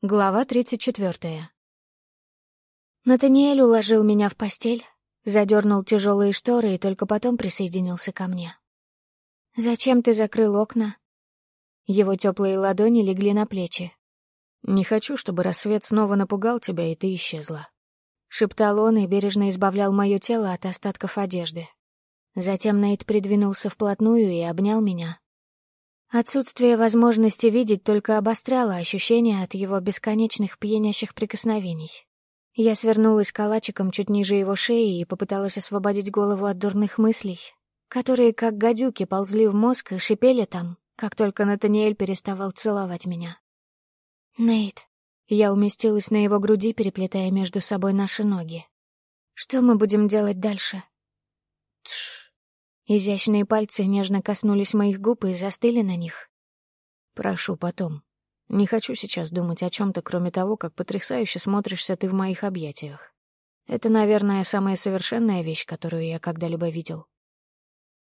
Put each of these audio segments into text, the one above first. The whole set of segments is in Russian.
Глава 34. Натаниэль уложил меня в постель, задернул тяжелые шторы и только потом присоединился ко мне. «Зачем ты закрыл окна?» Его теплые ладони легли на плечи. «Не хочу, чтобы рассвет снова напугал тебя, и ты исчезла», — шептал он и бережно избавлял мое тело от остатков одежды. Затем Нейт придвинулся вплотную и обнял меня, Отсутствие возможности видеть только обостряло ощущение от его бесконечных пьянящих прикосновений. Я свернулась калачиком чуть ниже его шеи и попыталась освободить голову от дурных мыслей, которые, как гадюки, ползли в мозг и шипели там, как только Натаниэль переставал целовать меня. «Нейт», я уместилась на его груди, переплетая между собой наши ноги. «Что мы будем делать дальше?» «Тш», Изящные пальцы нежно коснулись моих губ и застыли на них. «Прошу, потом. Не хочу сейчас думать о чем то кроме того, как потрясающе смотришься ты в моих объятиях. Это, наверное, самая совершенная вещь, которую я когда-либо видел».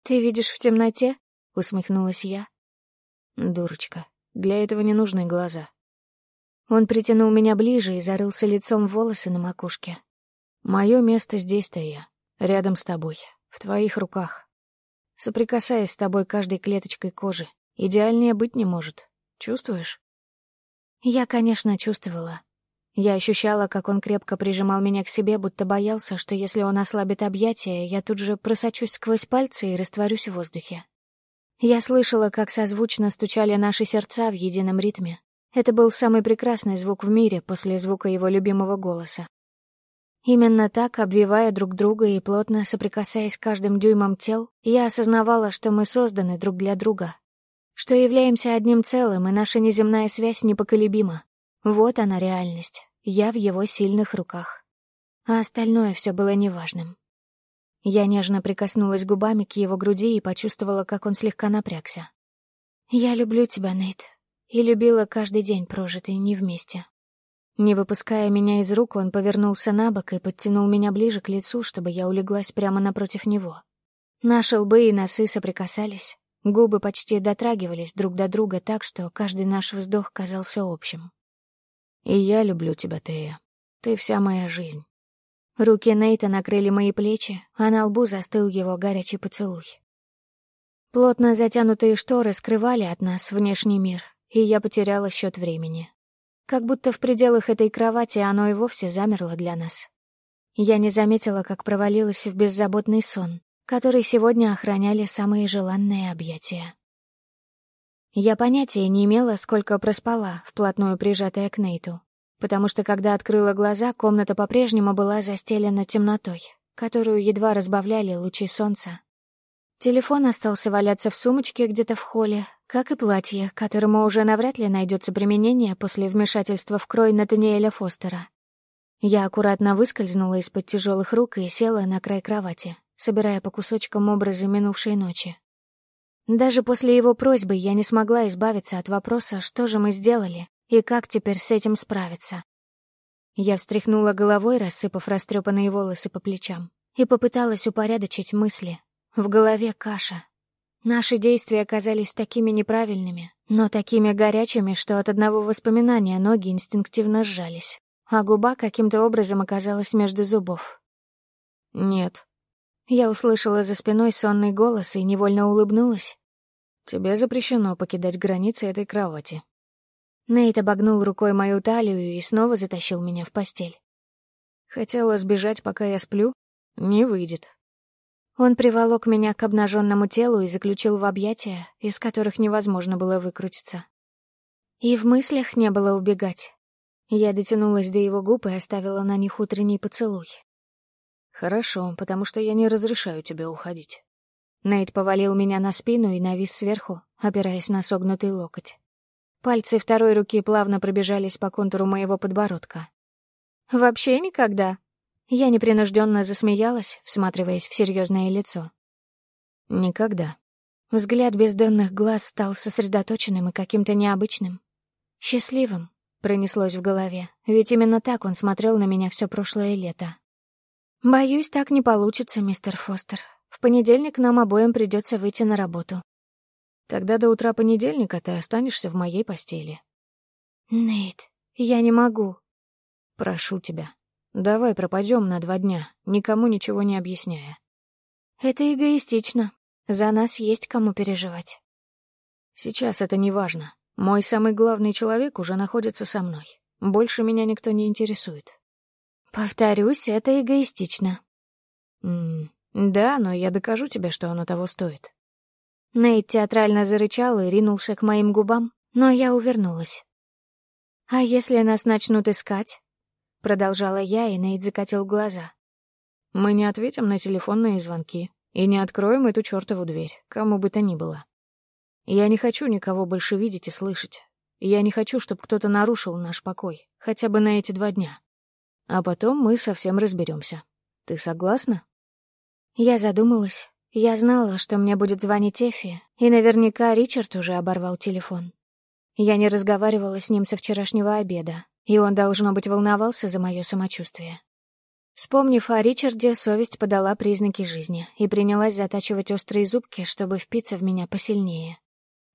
«Ты видишь в темноте?» — усмехнулась я. «Дурочка, для этого не нужны глаза». Он притянул меня ближе и зарылся лицом в волосы на макушке. «Мое место здесь-то я, рядом с тобой, в твоих руках соприкасаясь с тобой каждой клеточкой кожи. Идеальнее быть не может. Чувствуешь? Я, конечно, чувствовала. Я ощущала, как он крепко прижимал меня к себе, будто боялся, что если он ослабит объятия, я тут же просочусь сквозь пальцы и растворюсь в воздухе. Я слышала, как созвучно стучали наши сердца в едином ритме. Это был самый прекрасный звук в мире после звука его любимого голоса. Именно так, обвивая друг друга и плотно соприкасаясь каждым дюймом тел, я осознавала, что мы созданы друг для друга, что являемся одним целым, и наша неземная связь непоколебима. Вот она реальность, я в его сильных руках. А остальное все было неважным. Я нежно прикоснулась губами к его груди и почувствовала, как он слегка напрягся. «Я люблю тебя, Нейт, и любила каждый день, прожитый не вместе. Не выпуская меня из рук, он повернулся на бок и подтянул меня ближе к лицу, чтобы я улеглась прямо напротив него. Наши лбы и носы соприкасались, губы почти дотрагивались друг до друга так, что каждый наш вздох казался общим. «И я люблю тебя, Тея. Ты вся моя жизнь». Руки Нейта накрыли мои плечи, а на лбу застыл его горячий поцелуй. Плотно затянутые шторы скрывали от нас внешний мир, и я потеряла счет времени. Как будто в пределах этой кровати оно и вовсе замерло для нас. Я не заметила, как провалилась в беззаботный сон, который сегодня охраняли самые желанные объятия. Я понятия не имела, сколько проспала, вплотную прижатая к Нейту, потому что, когда открыла глаза, комната по-прежнему была застелена темнотой, которую едва разбавляли лучи солнца. Телефон остался валяться в сумочке где-то в холле, как и платье, которому уже навряд ли найдется применение после вмешательства в крой Натаниэля Фостера. Я аккуратно выскользнула из-под тяжелых рук и села на край кровати, собирая по кусочкам образы минувшей ночи. Даже после его просьбы я не смогла избавиться от вопроса, что же мы сделали и как теперь с этим справиться. Я встряхнула головой, рассыпав растрепанные волосы по плечам, и попыталась упорядочить мысли. В голове каша, Наши действия оказались такими неправильными, но такими горячими, что от одного воспоминания ноги инстинктивно сжались, а губа каким-то образом оказалась между зубов. «Нет». Я услышала за спиной сонный голос и невольно улыбнулась. «Тебе запрещено покидать границы этой кровати». Нейт обогнул рукой мою талию и снова затащил меня в постель. Хотела сбежать, пока я сплю? Не выйдет. Он приволок меня к обнаженному телу и заключил в объятия, из которых невозможно было выкрутиться. И в мыслях не было убегать. Я дотянулась до его губ и оставила на них утренний поцелуй. «Хорошо, потому что я не разрешаю тебе уходить». Нейт повалил меня на спину и навис сверху, опираясь на согнутый локоть. Пальцы второй руки плавно пробежались по контуру моего подбородка. «Вообще никогда», я непринужденно засмеялась, всматриваясь в серьезное лицо. Никогда. Взгляд бездонных глаз стал сосредоточенным и каким-то необычным. Счастливым, пронеслось в голове, ведь именно так он смотрел на меня все прошлое лето. Боюсь, так не получится, мистер Фостер. В понедельник нам обоим придется выйти на работу. Тогда до утра понедельника ты останешься в моей постели. Нейт, Я не могу. Прошу тебя, давай пропадем на два дня, никому ничего не объясняя. Это эгоистично. За нас есть кому переживать. Сейчас это не важно. Мой самый главный человек уже находится со мной. Больше меня никто не интересует. Повторюсь, это эгоистично. М -м да, но я докажу тебе, что оно того стоит. Нейт театрально зарычал и ринулся к моим губам, но я увернулась. «А если нас начнут искать?» Продолжала я, и Нейт закатил глаза. «Мы не ответим на телефонные звонки и не откроем эту чертову дверь, кому бы то ни было. Я не хочу никого больше видеть и слышать. Я не хочу, чтобы кто-то нарушил наш покой, хотя бы на эти два дня. А потом мы совсем разберемся. Ты согласна?» Я задумалась. Я знала, что мне будет звонить Эфи, и наверняка Ричард уже оборвал телефон. Я не разговаривала с ним со вчерашнего обеда, и он, должно быть, волновался за мое самочувствие. Вспомнив о Ричарде, совесть подала признаки жизни и принялась затачивать острые зубки, чтобы впиться в меня посильнее.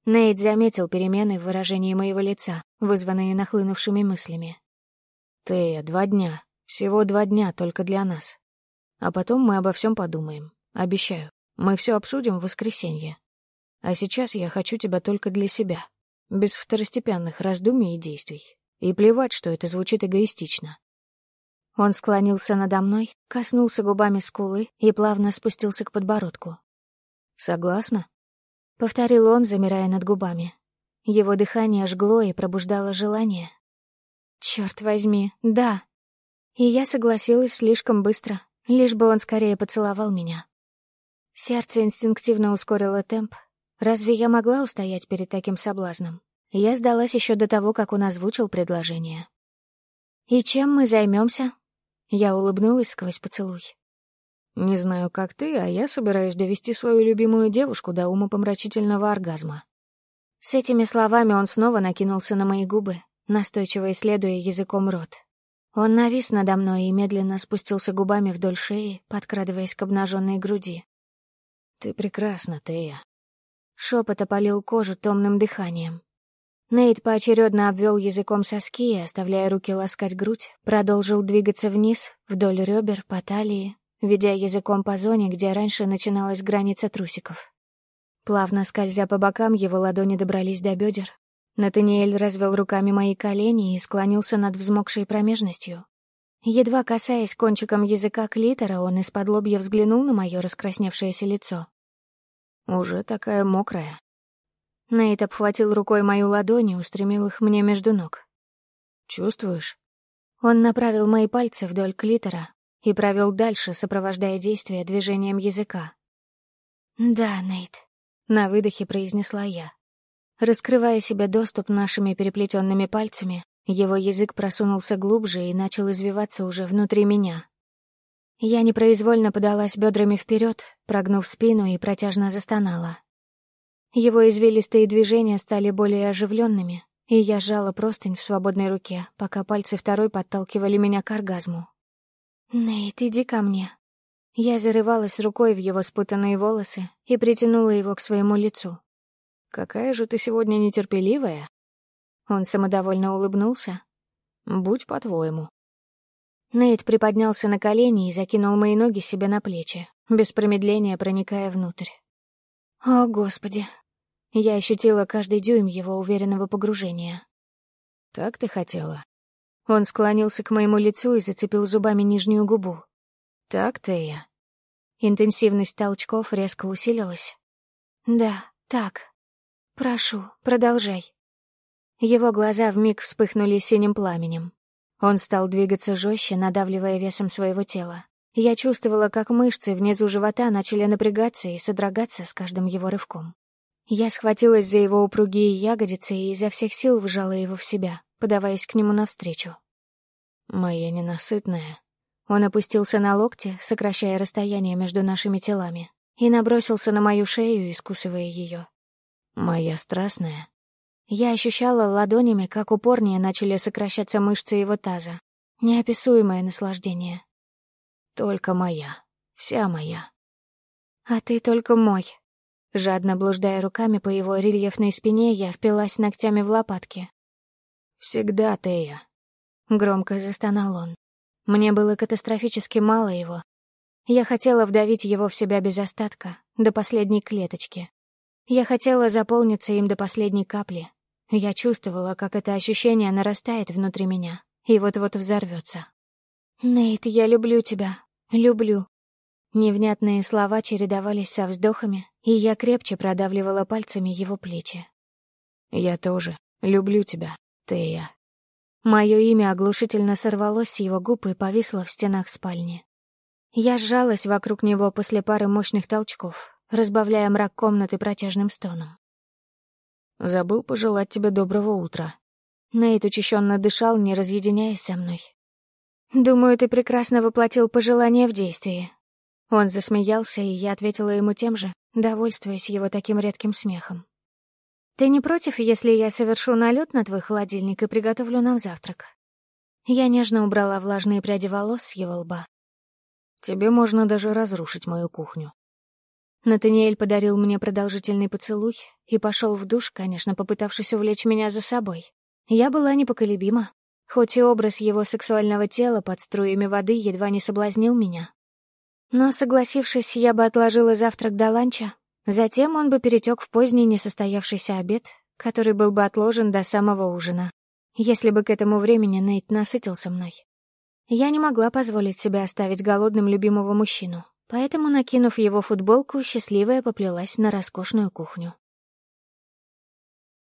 Нейт заметил перемены в выражении моего лица, вызванные нахлынувшими мыслями. «Тея, два дня. Всего два дня только для нас. А потом мы обо всем подумаем. Обещаю. Мы все обсудим в воскресенье. А сейчас я хочу тебя только для себя, без второстепенных раздумий и действий. И плевать, что это звучит эгоистично. Он склонился надо мной, коснулся губами скулы и плавно спустился к подбородку. «Согласна?» — повторил он, замирая над губами. Его дыхание жгло и пробуждало желание. Черт возьми, да. И я согласилась слишком быстро, лишь бы он скорее поцеловал меня. Сердце инстинктивно ускорило темп. Разве я могла устоять перед таким соблазном? Я сдалась еще до того, как он озвучил предложение. «И чем мы займемся? Я улыбнулась сквозь поцелуй. «Не знаю, как ты, а я собираюсь довести свою любимую девушку до умопомрачительного оргазма». С этими словами он снова накинулся на мои губы, настойчиво исследуя языком рот. Он навис надо мной и медленно спустился губами вдоль шеи, подкрадываясь к обнаженной груди. «Ты прекрасна, Тея». Шепот опалил кожу томным дыханием. Нейт поочередно обвел языком соски, оставляя руки ласкать грудь, продолжил двигаться вниз, вдоль ребер, по талии, ведя языком по зоне, где раньше начиналась граница трусиков. Плавно скользя по бокам, его ладони добрались до бедер. Натаниэль развел руками мои колени и склонился над взмокшей промежностью. Едва касаясь кончиком языка клитора, он из-под лобья взглянул на мое раскрасневшееся лицо. «Уже такая мокрая». Нейт обхватил рукой мою ладонь и устремил их мне между ног. «Чувствуешь?» Он направил мои пальцы вдоль клитора и провел дальше, сопровождая действие движением языка. «Да, Нейт», — на выдохе произнесла я. Раскрывая себе доступ нашими переплетенными пальцами, его язык просунулся глубже и начал извиваться уже внутри меня. Я непроизвольно подалась бедрами вперед, прогнув спину и протяжно застонала. Его извилистые движения стали более оживленными, и я сжала простынь в свободной руке, пока пальцы второй подталкивали меня к оргазму. «Нейт, иди ко мне». Я зарывалась рукой в его спутанные волосы и притянула его к своему лицу. «Какая же ты сегодня нетерпеливая!» Он самодовольно улыбнулся. «Будь по-твоему». Нейт приподнялся на колени и закинул мои ноги себе на плечи, без промедления проникая внутрь. О, Господи! Я ощутила каждый дюйм его уверенного погружения. «Так ты хотела?» Он склонился к моему лицу и зацепил зубами нижнюю губу. «Так, Тея?» Интенсивность толчков резко усилилась. «Да, так. Прошу, продолжай». Его глаза вмиг вспыхнули синим пламенем. Он стал двигаться жестче, надавливая весом своего тела. Я чувствовала, как мышцы внизу живота начали напрягаться и содрогаться с каждым его рывком. Я схватилась за его упругие ягодицы и изо всех сил вжала его в себя, подаваясь к нему навстречу. «Моя ненасытная». Он опустился на локти, сокращая расстояние между нашими телами, и набросился на мою шею, искусывая ее. «Моя страстная». Я ощущала ладонями, как упорнее начали сокращаться мышцы его таза. Неописуемое наслаждение. «Только моя. Вся моя». «А ты только мой». Жадно блуждая руками по его рельефной спине, я впилась ногтями в лопатки. «Всегда, Тея. — громко застонал он. Мне было катастрофически мало его. Я хотела вдавить его в себя без остатка, до последней клеточки. Я хотела заполниться им до последней капли. Я чувствовала, как это ощущение нарастает внутри меня и вот-вот взорвется. «Нейт, я люблю тебя. Люблю». Невнятные слова чередовались со вздохами, и я крепче продавливала пальцами его плечи. «Я тоже люблю тебя, Тея». Мое имя оглушительно сорвалось с его губ и повисло в стенах спальни. Я сжалась вокруг него после пары мощных толчков, разбавляя мрак комнаты протяжным стоном. «Забыл пожелать тебе доброго утра». Нейт учащенно дышал, не разъединяясь со мной. «Думаю, ты прекрасно воплотил пожелание в действие». Он засмеялся, и я ответила ему тем же, довольствуясь его таким редким смехом. «Ты не против, если я совершу налет на твой холодильник и приготовлю нам завтрак?» Я нежно убрала влажные пряди волос с его лба. «Тебе можно даже разрушить мою кухню». Натаниэль подарил мне продолжительный поцелуй и пошел в душ, конечно, попытавшись увлечь меня за собой. Я была непоколебима, хоть и образ его сексуального тела под струями воды едва не соблазнил меня. Но, согласившись, я бы отложила завтрак до ланча, Затем он бы перетек в поздний несостоявшийся обед, который был бы отложен до самого ужина, если бы к этому времени Нейт насытился мной. Я не могла позволить себе оставить голодным любимого мужчину, поэтому, накинув его футболку, счастливая поплелась на роскошную кухню.